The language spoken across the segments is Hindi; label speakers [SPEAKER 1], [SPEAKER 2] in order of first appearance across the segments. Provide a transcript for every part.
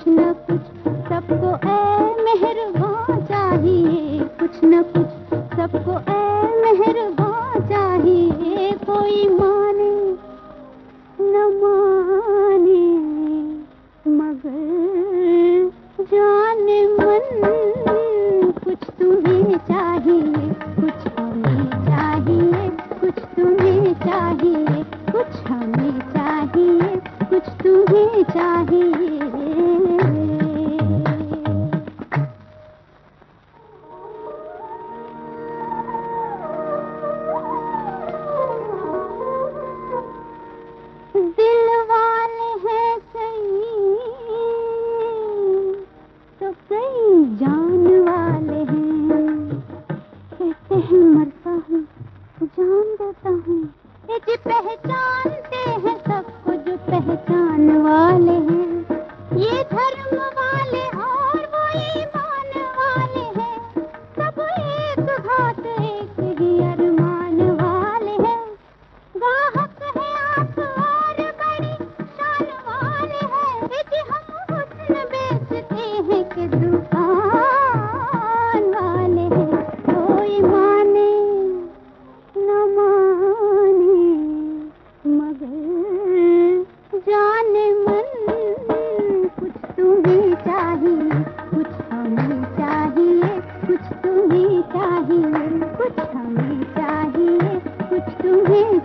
[SPEAKER 1] कुछ न कुछ सबको ऐ मेहरबान चाहिए। कुछ न कुछ सबको ऐ मेहरबान चाहिए। कोई माने न माने, मगर जान मन कुछ तुम्हें चाहिए। कुछ हमें चाहिए, कुछ तुम्हें चाहिए। कुछ हमें चाहिए, कुछ तुम्हें चाहिए। You.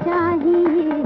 [SPEAKER 1] चाहिए।